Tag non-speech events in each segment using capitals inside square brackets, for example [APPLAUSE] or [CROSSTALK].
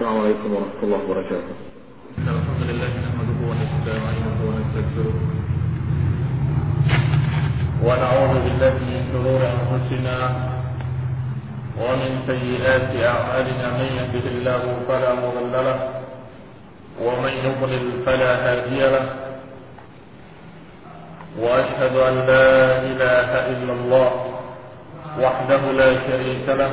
السلام عليكم ورحمة الله وبركاته. الحمد لله نحمده ونستعينه ونستغفره. ونعوذ بالله من شرور أنفسنا ومن سيئات أعمالنا. من يهده الله فلا مضل له ومن يضلل فلا هادي له. وأشهد أن لا إله إلا الله وحده لا شريك له.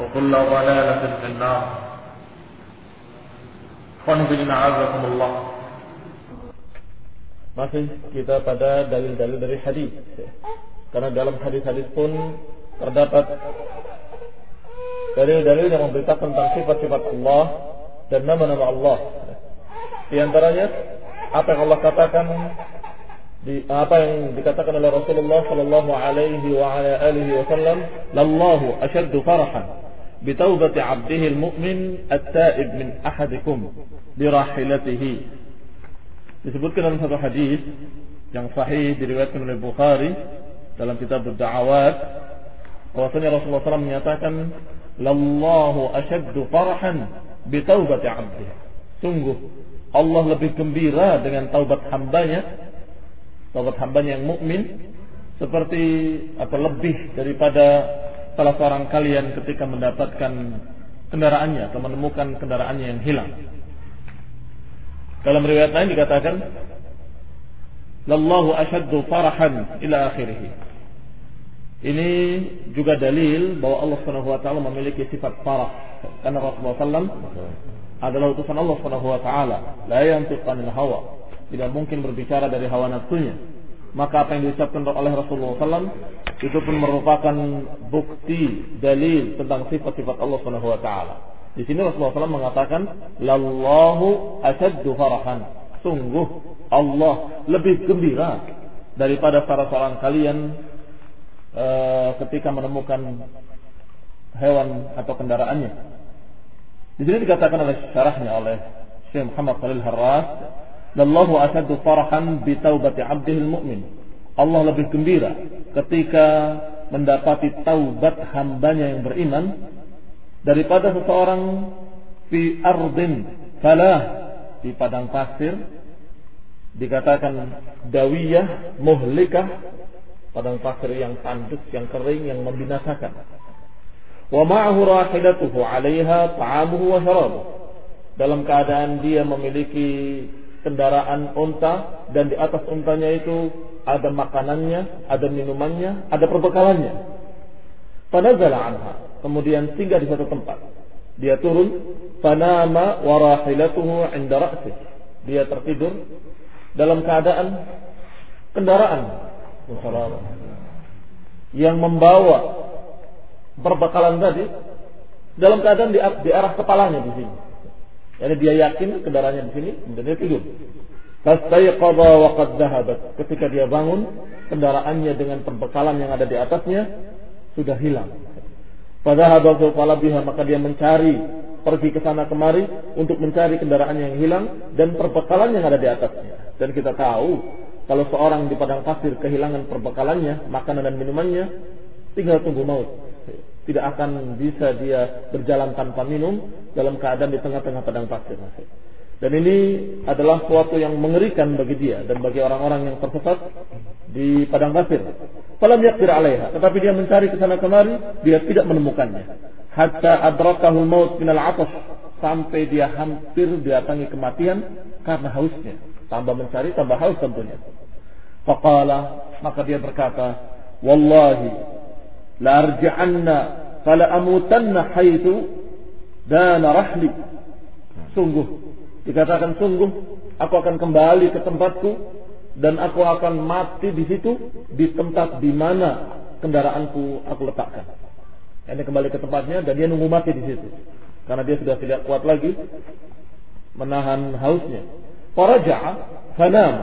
وكل ضلالة في النار Allah. Masih kita pada dalil-dalil dari hadis. Karena dalam hadis-hadis pun terdapat dalil-dalil yang memberitakan tentang sifat-sifat Allah dan nama-nama Allah. Di antaranya apa yang Allah katakan di apa yang dikatakan oleh Rasulullah sallallahu alaihi wa ala alihi wasallam, "Lallahu ashaddu farahan بتوبة عبده المؤمن التائب من أحدكم براحلته disebutkan dalam satu hadis yang sahih diriwayatkan oleh Bukhari dalam kitab Da'awat bahwasanya Rasulullah SAW menyatakan lallahu asyaddu farhan bitaubati 'abdihi sungguh Allah lebih gembira dengan taubat hambanya taubat hambanya yang mukmin seperti atau lebih daripada salah seorang kalian ketika mendapatkan kendaraannya atau menemukan kendaraannya yang hilang. Dalam riwayat lain dikatakan, "Lallahu ashaddu farahan ila akhirih." Ini juga dalil bahwa Allah Subhanahu wa taala memiliki sifat farah. Karena Rasulullah SAW adalah utusan Allah Subhanahu wa taala, la yantiqu anil hawa. Tidak mungkin berbicara dari hawa nafsunya. Maka apa yang diucapkan oleh Rasulullah SAW itu pun merupakan bukti dalil tentang sifat-sifat Allah Subhanahu wa taala. Di sini Rasulullah SAW mengatakan, "Lallahu asaddu farahan." Sungguh Allah lebih gembira daripada para seorang kalian e, ketika menemukan hewan atau kendaraannya. Di sini dikatakan oleh syarahnya oleh Syekh Muhammad Khalil Harras, "Lallahu asaddu farahan bi taubati 'abdihi mumin Allah lebih gembira ketika mendapati taubat hambanya yang beriman daripada seseorang fi ardin falah di padang pasir. Dikatakan dawiyah muhlikah padang pasir yang tandus yang kering yang membinasakan. Wa ma'ahu rahilatuhu 'alaiha ta'amuhu wa syarabuhu dalam keadaan dia memiliki kendaraan unta dan di atas untanya itu ada makanannya, ada minumannya, ada perbekalannya. Fanazala anha. Kemudian singgah di satu tempat. Dia turun. Fanama warahilatuhu inda ra'sih. Dia tertidur dalam keadaan kendaraan yang membawa perbekalan tadi dalam keadaan di, di arah kepalanya di sini. Jadi dia yakin kendaraannya di sini, kemudian dia tidur. Fastayqadha wa qad dhahabat. Ketika dia bangun, kendaraannya dengan perbekalan yang ada di atasnya sudah hilang. Fadhahaba talabiha maka dia mencari pergi ke sana kemari untuk mencari kendaraannya yang hilang dan perbekalan yang ada di atasnya. Dan kita tahu kalau seorang di padang pasir kehilangan perbekalannya, makanan dan minumannya, tinggal tunggu maut. Tidak akan bisa dia berjalan tanpa minum dalam keadaan di tengah-tengah padang pasir. Dan ini adalah suatu yang mengerikan bagi dia dan bagi orang-orang yang tersesat di padang pasir. Falam yaqdir alaiha, tetapi dia mencari ke sana kemari, dia tidak menemukannya. Hatta adrakahu maut minal atas sampai dia hampir didatangi kematian karena hausnya. Tambah mencari, tambah haus tentunya. Faqala, maka dia berkata, Wallahi, la arji'anna fala amutanna haithu dana rahli. Sungguh, Dikatakan sungguh aku akan kembali ke tempatku dan aku akan mati di situ di tempat di mana kendaraanku aku letakkan. Ini kembali ke tempatnya dan dia nunggu mati di situ karena dia sudah tidak kuat lagi menahan hausnya. Faraja'a fanam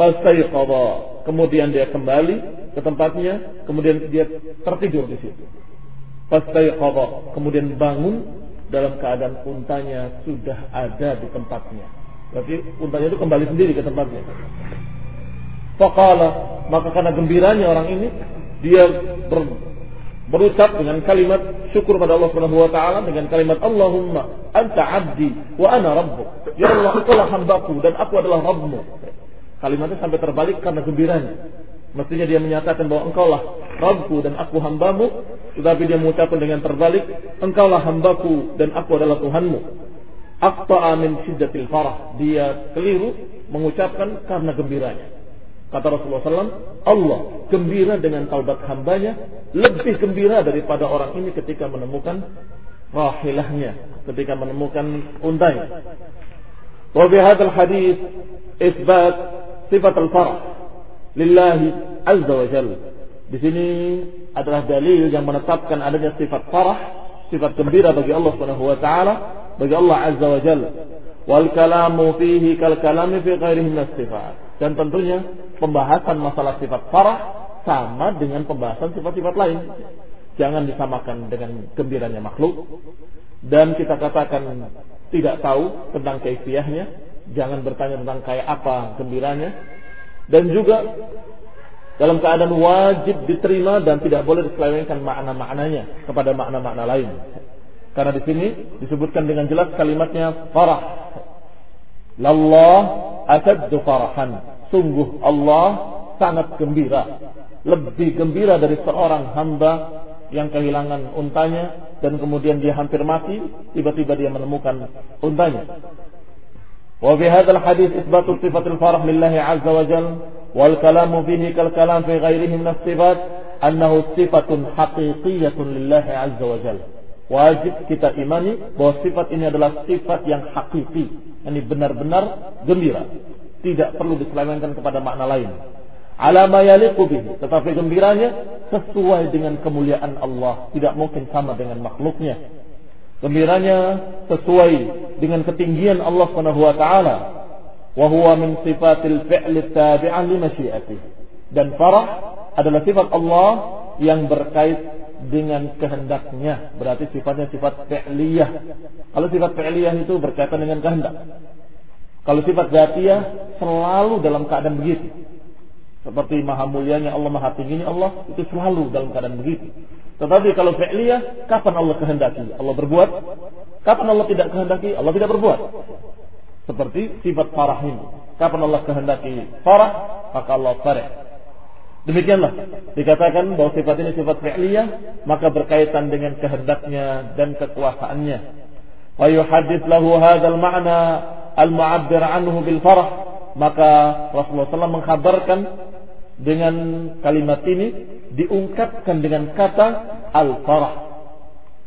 fastayqadha. Kemudian dia kembali ke tempatnya, kemudian dia tertidur di situ. Fastayqadha. Kemudian bangun dalam keadaan untanya sudah ada di tempatnya. Berarti untanya itu kembali sendiri ke tempatnya. Fakala, maka karena gembiranya orang ini, dia ber, berucap dengan kalimat syukur pada Allah Subhanahu wa taala dengan kalimat Allahumma anta abdi wa ana rabbuk. Ya Allah, engkau lah hambaku dan aku adalah Rabbmu. Kalimatnya sampai terbalik karena gembiranya. Mestinya dia menyatakan bahwa engkaulah Rabbku dan aku hambamu. Tetapi dia mengucapkan dengan terbalik. Engkaulah hambaku dan aku adalah Tuhanmu. Akta'a min syiddatil farah. Dia keliru mengucapkan karena gembiranya. Kata Rasulullah SAW, Allah gembira dengan taubat hambanya lebih gembira daripada orang ini ketika menemukan rahilahnya, ketika menemukan untanya. Wa bihadzal hadis isbat sifat al-farah lillahi azza wa jalla. Di sini adalah dalil yang menetapkan adanya sifat farah, sifat gembira bagi Allah Subhanahu wa taala, bagi Allah azza wa jalla. Wal kalamu fihi kal kalami fi ghairihi sifat. Dan tentunya pembahasan masalah sifat farah sama dengan pembahasan sifat-sifat lain. Jangan disamakan dengan gembiranya makhluk dan kita katakan tidak tahu tentang kaifiahnya, jangan bertanya tentang kayak apa gembiranya, dan juga dalam keadaan wajib diterima dan tidak boleh diselewengkan makna-maknanya kepada makna-makna lain. Karena di sini disebutkan dengan jelas kalimatnya farah. Lallah asaddu farahan. Sungguh Allah sangat gembira. Lebih gembira dari seorang hamba yang kehilangan untanya dan kemudian dia hampir mati, tiba-tiba dia menemukan untanya. Wa bihadzal hadis isbatu sifatul farah lillahi azza wa jalla wal kalamu bihi kal kalam fi ghairihi min sifat annahu sifatun haqiqiyatun lillah azza wa jalla wajib kita imani bahwa sifat ini adalah sifat yang hakiki. Ini benar-benar gembira. Tidak perlu diselewengkan kepada makna lain. Alama yaliqu bihi. Tetapi gembiranya sesuai dengan kemuliaan Allah. Tidak mungkin sama dengan makhluknya. Gembiranya sesuai dengan ketinggian Allah Subhanahu wa taala. Wa min sifatil fi'li tabi'an li. Dan farah adalah sifat Allah yang berkait dengan kehendaknya. Berarti sifatnya sifat fi'liyah. Kalau sifat fi'liyah itu berkaitan dengan kehendak. Kalau sifat zatiyah selalu dalam keadaan begitu. Seperti maha mulianya Allah, maha tingginya Allah, itu selalu dalam keadaan begitu. Tetapi kalau fi'liyah, kapan Allah kehendaki? Allah berbuat. Kapan Allah tidak kehendaki? Allah tidak berbuat. Seperti sifat farah ini. Kapan Allah kehendaki farah, maka Allah farah. Demikianlah dikatakan bahwa sifat ini sifat fi'liyah maka berkaitan dengan kehendaknya dan kekuasaannya. Wa yuhaddits lahu hadzal ma'na al-mu'abbir anhu bil farah maka Rasulullah SAW mengkabarkan dengan kalimat ini diungkapkan dengan kata al-farah.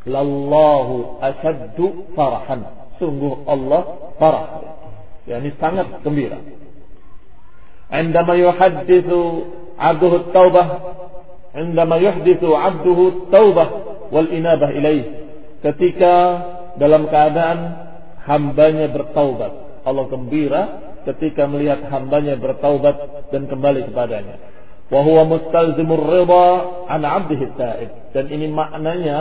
Lallahu asyaddu farahan. Sungguh Allah parah. Yani sangat gembira. Indama abduhu taubah. Indama abduhu taubah wal inabah ilaih. Ketika dalam keadaan hambanya bertaubat. Allah gembira ketika melihat hambanya bertaubat dan kembali kepadanya. Mustalzimur an 'abdihi ta'ib. Dan ini maknanya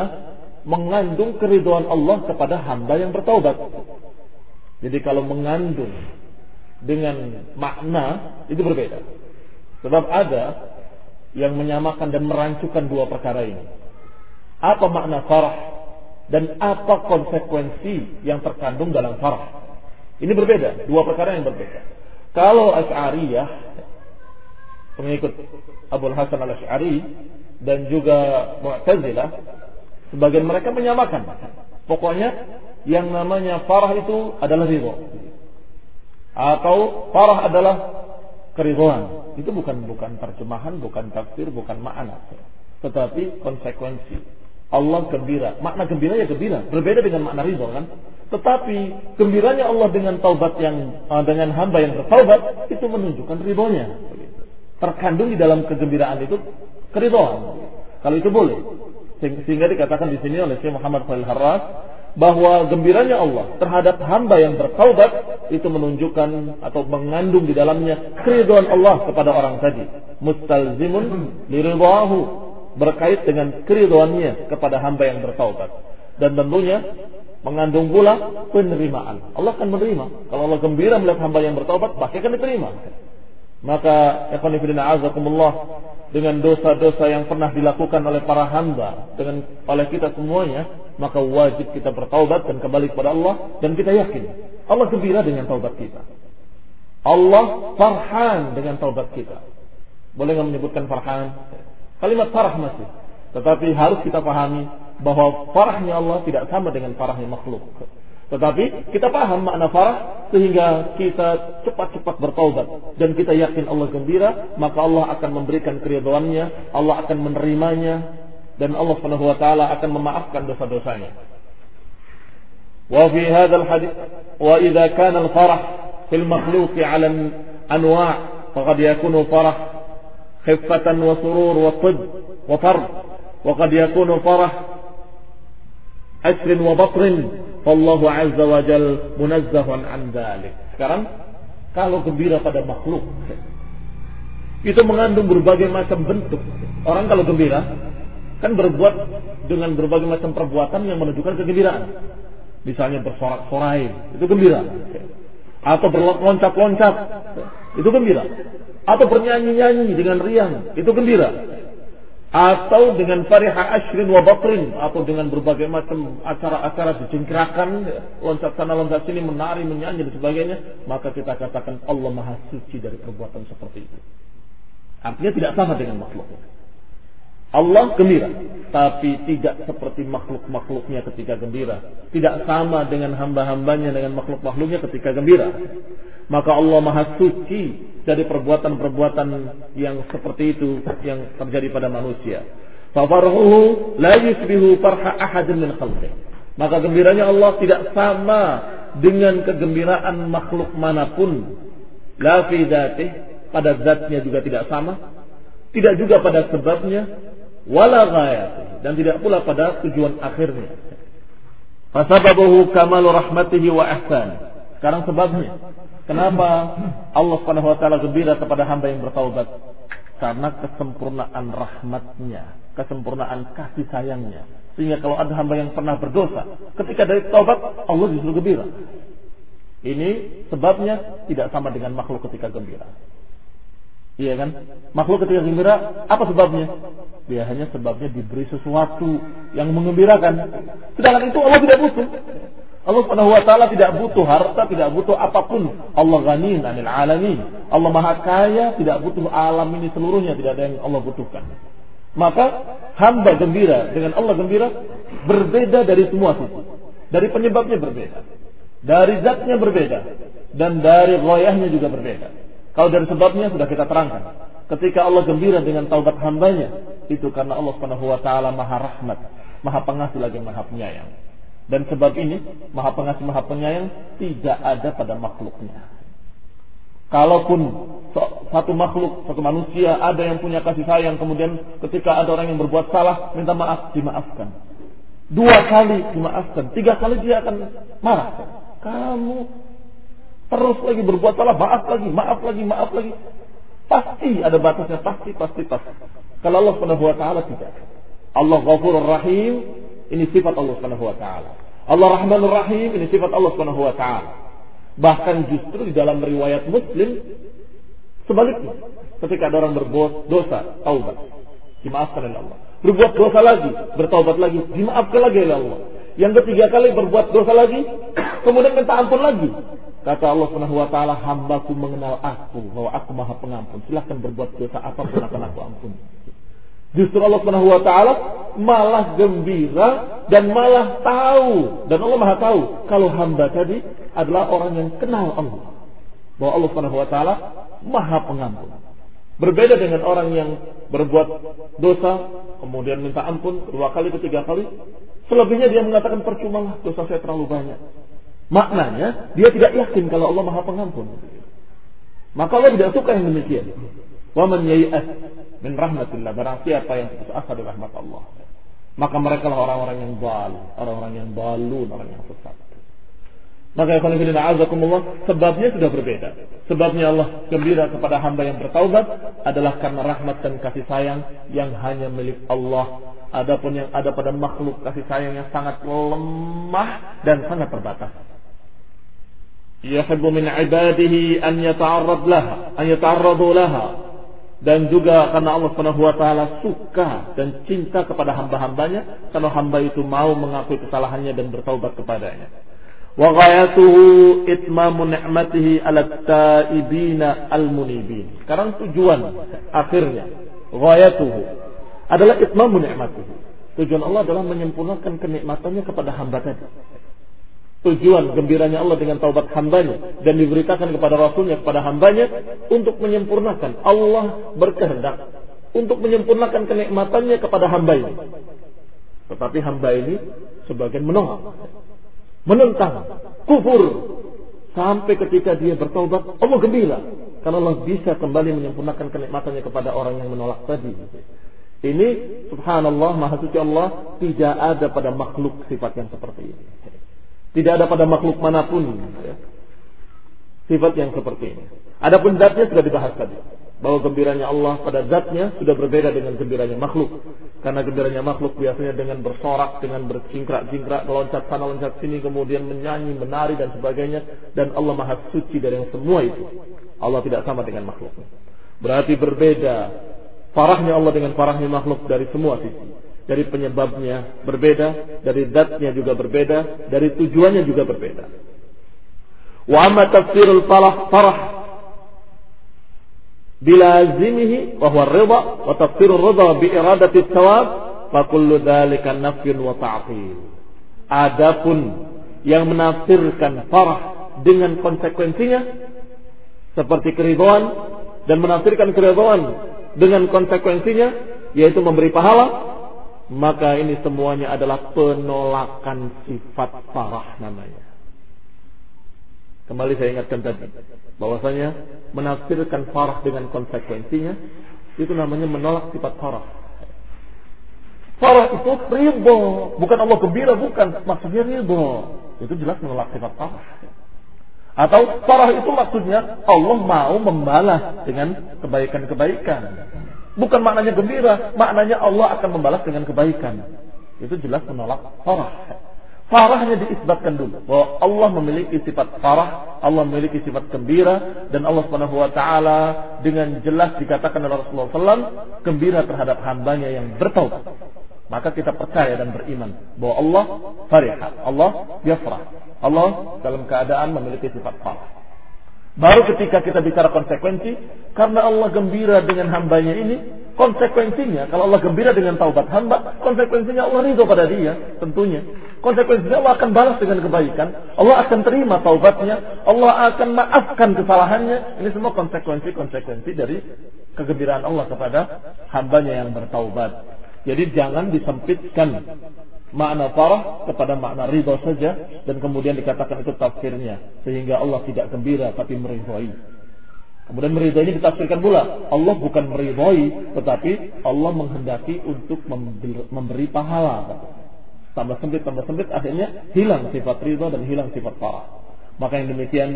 mengandung keridhaan Allah kepada hamba yang bertaubat. Jadi kalau mengandung dengan makna itu berbeda. Sebab ada yang menyamakan dan merancukan dua perkara ini. Apa makna farah dan apa konsekuensi yang terkandung dalam farah? Ini berbeda, dua perkara yang berbeda. Kalau Asy'ariyah pengikut Abu Hasan al-Asy'ari dan juga Mu'tazilah sebagian mereka menyamakan. Pokoknya yang namanya farah itu adalah ridho. Atau farah adalah keridhaan. Itu bukan bukan terjemahan, bukan tafsir, bukan makna. Tetapi konsekuensi. Allah gembira. Makna gembira ya gembira. Berbeda dengan makna ridho kan. Tetapi gembiranya Allah dengan taubat yang uh, dengan hamba yang bertaubat itu menunjukkan ridhonya. Terkandung di dalam kegembiraan itu keridhaan. Kalau itu boleh. Sehingga dikatakan di sini oleh Syekh Muhammad Khalil Harras bahwa gembiranya Allah terhadap hamba yang bertaubat itu menunjukkan atau mengandung di dalamnya keridhaan Allah kepada orang tadi. Mustalzimun liridhahu berkait dengan keridhaannya kepada hamba yang bertaubat. Dan tentunya mengandung pula penerimaan. Allah akan menerima. Kalau Allah gembira melihat hamba yang bertaubat pasti akan diterima maka ikhwan fillah azakumullah dengan dosa-dosa yang pernah dilakukan oleh para hamba dengan oleh kita semuanya maka wajib kita bertaubat dan kembali kepada Allah dan kita yakin Allah gembira dengan taubat kita. Allah farhan dengan taubat kita. Boleh nggak menyebutkan farhan? Kalimat farah masih. Tetapi harus kita pahami bahwa farahnya Allah tidak sama dengan farahnya makhluk tetapi kita paham makna farah sehingga kita cepat-cepat bertaubat dan kita yakin Allah gembira, maka Allah akan memberikan keridhaannya, Allah akan menerimanya dan Allah Subhanahu wa taala akan memaafkan dosa-dosanya. Wa fi hadzal hadis wa idza kana al-farah fil makhluq 'ala anwa' faqad yakunu farah khiffatan wa surur wa tid wa fard wa qad yakunu farah asr wa batr Allahu azza wa jal munazzahun an dhalik. Sekarang kalau gembira pada makhluk itu mengandung berbagai macam bentuk. Orang kalau gembira kan berbuat dengan berbagai macam perbuatan yang menunjukkan kegembiraan. Misalnya bersorak-sorai, itu gembira. Atau berloncat-loncat, itu gembira. Atau bernyanyi-nyanyi dengan riang, itu gembira atau dengan fariha ashrin wa batrin. Atau dengan berbagai macam acara-acara dicengkerakan loncat sana loncat sini menari menyanyi dan sebagainya maka kita katakan Allah maha suci dari perbuatan seperti itu. Artinya tidak sama dengan makhluk. Allah gembira tapi tidak seperti makhluk-makhluknya ketika gembira. Tidak sama dengan hamba-hambanya dengan makhluk-makhluknya ketika gembira maka Allah maha suci dari perbuatan-perbuatan yang seperti itu yang terjadi pada manusia. Fafarhuhu la yusbihu farha ahadin min khalqih. Maka gembiranya Allah tidak sama dengan kegembiraan makhluk mana pun. La fi dzatih, pada zatnya juga tidak sama. Tidak juga pada sebabnya. Wala ghayatih. Dan tidak pula pada tujuan akhirnya. Fasababuhu kamalu rahmatihi wa ihsan. Sekarang sebabnya. Kenapa Allah Subhanahu wa taala gembira kepada hamba yang bertaubat? Karena kesempurnaan rahmatnya, kesempurnaan kasih sayangnya. Sehingga kalau ada hamba yang pernah berdosa, ketika dari taubat, Allah justru gembira. Ini sebabnya tidak sama dengan makhluk ketika gembira. Iya kan? Makhluk ketika gembira, apa sebabnya? Dia hanya sebabnya diberi sesuatu yang mengembirakan. Sedangkan itu Allah tidak butuh. Allah Subhanahu wa taala tidak butuh harta, tidak butuh apa pun. Allah ghaniyyun 'anil 'alamin. Allah Maha Kaya, tidak butuh alam ini seluruhnya, tidak ada yang Allah butuhkan. Maka hamba gembira dengan Allah gembira berbeda dari semua sisi. Dari penyebabnya berbeda. Dari zatnya berbeda dan dari goyahnya juga berbeda. Kalau dari sebabnya sudah kita terangkan. Ketika Allah gembira dengan taubat hambanya, itu karena Allah Subhanahu wa taala Maha Rahmat, Maha Pengasih lagi Maha Penyayang. Dan sebab ini, maha pengasih, maha penyayang tidak ada pada makhluknya. Kalaupun satu makhluk, satu manusia ada yang punya kasih sayang, kemudian ketika ada orang yang berbuat salah, minta maaf, dimaafkan. Dua kali dimaafkan, tiga kali dia akan marah. Kamu terus lagi berbuat salah, maaf lagi, maaf lagi, maaf lagi. Pasti ada batasnya, pasti, pasti, pasti. Kalau Allah Subhanahu wa taala tidak. Allah Ghafurur Rahim, ini sifat Allah Subhanahu wa taala. Allah Rahmanur Rahim ini sifat Allah Subhanahu wa taala. Bahkan justru di dalam riwayat Muslim sebaliknya. ketika ada orang berbuat dosa, taubat, dimaafkan oleh Allah. Berbuat dosa lagi, bertaubat lagi, dimaafkan lagi oleh Allah. Yang ketiga kali berbuat dosa lagi, [COUGHS] kemudian minta ampun lagi. Kata Allah Subhanahu wa taala, "Hambaku mengenal aku bahwa aku Maha Pengampun. Silahkan berbuat dosa apa pun akan aku ampun." Justru Allah Subhanahu wa taala malah gembira dan malah tahu dan Allah Maha tahu kalau hamba tadi adalah orang yang kenal Allah. Bahwa Allah Subhanahu wa taala Maha Pengampun. Berbeda dengan orang yang berbuat dosa, kemudian minta ampun kedua kali, ketiga kali. Selebihnya dia mengatakan percuma lah dosa saya terlalu banyak. Maknanya dia tidak yakin kalau Allah Maha Pengampun. Maka Allah tidak suka yang demikian. Wa man yai'as min rahmatillah barang siapa yang putus asa dari rahmat Allah. Maka mereka lah orang-orang yang bal, orang-orang yang balun, orang yang sesat. Maka ikhwan azakumullah sebabnya sudah berbeda. Sebabnya Allah gembira kepada hamba yang bertaubat adalah karena rahmat dan kasih sayang yang hanya milik Allah. Adapun yang ada pada makhluk kasih sayang yang sangat lemah dan sangat terbatas. Yahibbu min ibadihi an yata'arrad laha, an yata'arradu laha. Dan juga karena Allah Subhanahu wa taala suka dan cinta kepada hamba-hambanya kalau hamba itu mau mengakui kesalahannya dan bertaubat kepadanya wa ghayatuhu itmamu ni'matihi 'ala taibina al-munibin. Sekarang tujuan akhirnya ghayatuhu adalah itmamu ni'matihi. Tujuan Allah adalah menyempurnakan kenikmatannya kepada hamba tadi. Tujuan gembiranya Allah dengan taubat hambanya dan diberitakan kepada Rasulnya kepada hambanya untuk menyempurnakan. Allah berkehendak untuk menyempurnakan kenikmatannya kepada hamba ini. Tetapi hamba ini sebagian menolak menentang, kufur. Sampai ketika dia bertobat, Allah gembira. Karena Allah bisa kembali menyempurnakan kenikmatannya kepada orang yang menolak tadi. Ini subhanallah maha suci Allah tidak ada pada makhluk sifat yang seperti ini. Tidak ada pada makhluk mana pun ya, sifat yang seperti ini. Adapun zatnya sudah dibahas tadi bahwa gembiranya Allah pada zatnya sudah berbeda dengan gembiranya makhluk. Karena gembiranya makhluk biasanya dengan bersorak, dengan bercingkrak-cingkrak, meloncat sana, loncat sini, kemudian menyanyi, menari dan sebagainya. Dan Allah maha suci dari yang semua itu. Allah tidak sama dengan makhluk. Berarti berbeda parahnya Allah dengan parahnya makhluk dari semua sisi. Dari penyebabnya berbeda, dari zatnya juga berbeda, dari tujuannya juga berbeda. Wa amma tafsirul farah, farah bilazimihi wa huwa ridha wa tafsirur ridha bi iradati thawab fa kullu dzalika nafyun wa ta'til. Adapun yang menafsirkan farah dengan konsekuensinya seperti keridhaan dan menafsirkan keridhaan dengan konsekuensinya yaitu memberi pahala maka ini semuanya adalah penolakan sifat farah namanya. Kembali saya ingatkan tadi bahwasanya menafsirkan farah dengan konsekuensinya itu namanya menolak sifat farah. Farah itu ridho, bukan Allah gembira, bukan. Maksudnya ridho. Itu jelas menolak sifat farah. Atau farah itu maksudnya Allah mau membalas dengan kebaikan-kebaikan. Bukan maknanya gembira, maknanya Allah akan membalas dengan kebaikan. Itu jelas menolak farah. Farahnya diisbatkan dulu bahwa Allah memiliki sifat farah, Allah memiliki sifat gembira dan Allah Subhanahu wa taala dengan jelas dikatakan oleh Rasulullah SAW gembira terhadap hambanya yang bertaubat. Maka kita percaya dan beriman bahwa Allah farihah, Allah yafrah. Allah dalam keadaan memiliki sifat farah. Baru ketika kita bicara konsekuensi, karena Allah gembira dengan hambanya ini, konsekuensinya, kalau Allah gembira dengan taubat hamba, konsekuensinya Allah ridho pada dia, tentunya. Konsekuensinya Allah akan balas dengan kebaikan. Allah akan terima taubatnya. Allah akan maafkan kesalahannya. Ini semua konsekuensi-konsekuensi dari kegembiraan Allah kepada hambanya yang bertaubat. Jadi jangan disempitkan makna farah kepada makna ridho saja dan kemudian dikatakan itu tafsirnya sehingga Allah tidak gembira tapi meridhoi. Kemudian meridhoi ini ditafsirkan pula Allah bukan meridhoi tetapi Allah menghendaki untuk memberi pahala tambah sempit, tambah sempit, akhirnya hilang sifat ridho dan hilang sifat parah. Maka yang demikian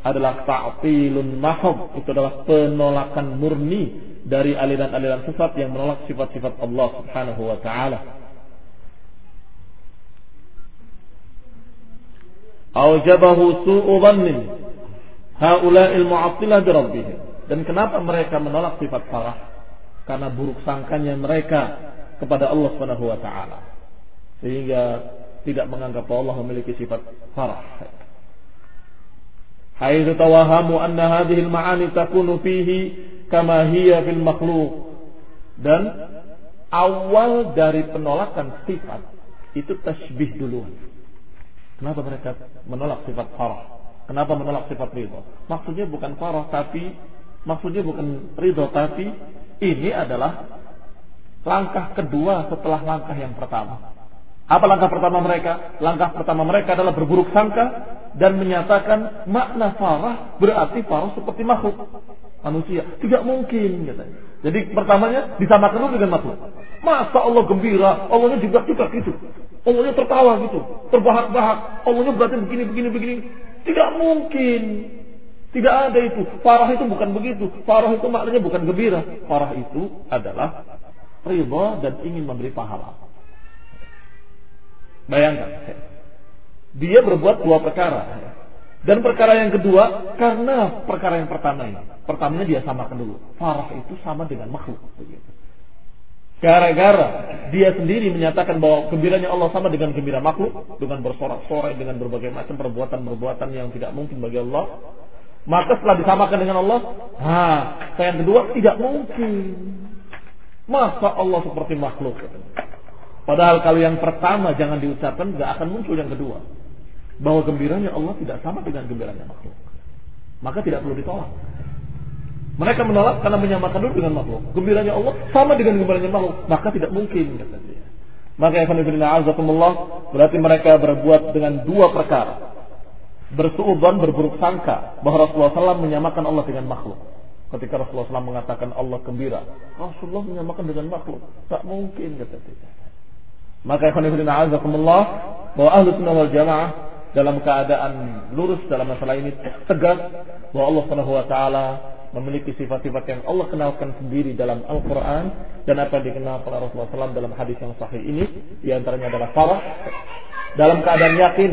adalah ta'tilun mahab. Itu adalah penolakan murni dari aliran-aliran sesat yang menolak sifat-sifat Allah subhanahu wa ta'ala. Aujabahu su'u dhannin. Ha'ula'il mu'attilah birabbihim. Dan kenapa mereka menolak sifat farah? Karena buruk sangkanya mereka kepada Allah Subhanahu wa taala. Sehingga tidak menganggap Allah memiliki sifat farah. Haitsu tawahamu anna hadhihi al-ma'ani takunu fihi kama hiya fil makhluq. Dan awal dari penolakan sifat itu tasbih dulu. Kenapa mereka menolak sifat farah? Kenapa menolak sifat ridho? Maksudnya bukan farah tapi maksudnya bukan ridho tapi ini adalah langkah kedua setelah langkah yang pertama. Apa langkah pertama mereka? Langkah pertama mereka adalah berburuk sangka dan menyatakan makna farah berarti farah seperti makhluk manusia. Tidak mungkin katanya. Jadi pertamanya disamakan dulu dengan makhluk. Masa Allah gembira, Allahnya juga juga gitu. Allahnya tertawa gitu, terbahak-bahak. Allahnya berarti begini, begini, begini. Tidak mungkin. Tidak ada itu. Farah itu bukan begitu. Farah itu maknanya bukan gembira. Farah itu adalah ridha dan ingin memberi pahala. Bayangkan. Dia berbuat dua perkara. Dan perkara yang kedua, karena perkara yang pertama ini. Pertamanya dia samakan dulu. Farah itu sama dengan makhluk. Gara-gara dia sendiri menyatakan bahwa gembiranya Allah sama dengan gembira makhluk. Dengan bersorak-sorai, dengan berbagai macam perbuatan-perbuatan yang tidak mungkin bagi Allah. Maka setelah disamakan dengan Allah, nah, yang kedua tidak mungkin. Masa Allah seperti makhluk? Padahal kalau yang pertama jangan diucapkan, nggak akan muncul yang kedua. Bahwa gembiranya Allah tidak sama dengan gembiranya makhluk. Maka tidak perlu ditolak. Mereka menolak karena menyamakan dulu dengan makhluk. Gembiranya Allah sama dengan gembiranya makhluk. Maka tidak mungkin, kata dia. Maka Ikhwanifidina Azakumullah berarti mereka berbuat dengan dua perkara. Bersuudzon, berburuk sangka bahwa Rasulullah SAW menyamakan Allah dengan makhluk. Ketika Rasulullah SAW mengatakan Allah gembira, Rasulullah menyamakan dengan makhluk. Tak mungkin, kata dia. Maka ikhwanifidina azakumullah bahwa ahlu sunnah wal jamaah dalam keadaan lurus dalam masalah ini tegas bahwa Allah Subhanahu wa taala memiliki sifat-sifat yang Allah kenalkan sendiri dalam Al-Quran dan apa yang dikenal oleh Rasulullah SAW dalam hadis yang sahih ini di antaranya adalah farah dalam keadaan yakin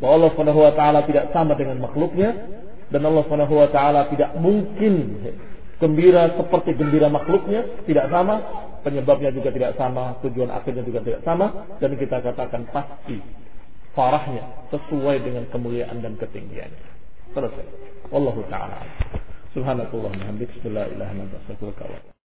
bahwa Allah Subhanahu taala tidak sama dengan makhluknya dan Allah Subhanahu taala tidak mungkin gembira seperti gembira makhluknya tidak sama penyebabnya juga tidak sama, tujuan akhirnya juga tidak sama, dan kita katakan pasti farahnya sesuai dengan kemuliaan dan ketinggiannya. Selesai. Wallahu ta'ala. Subhanakallah. la Ilaha wa.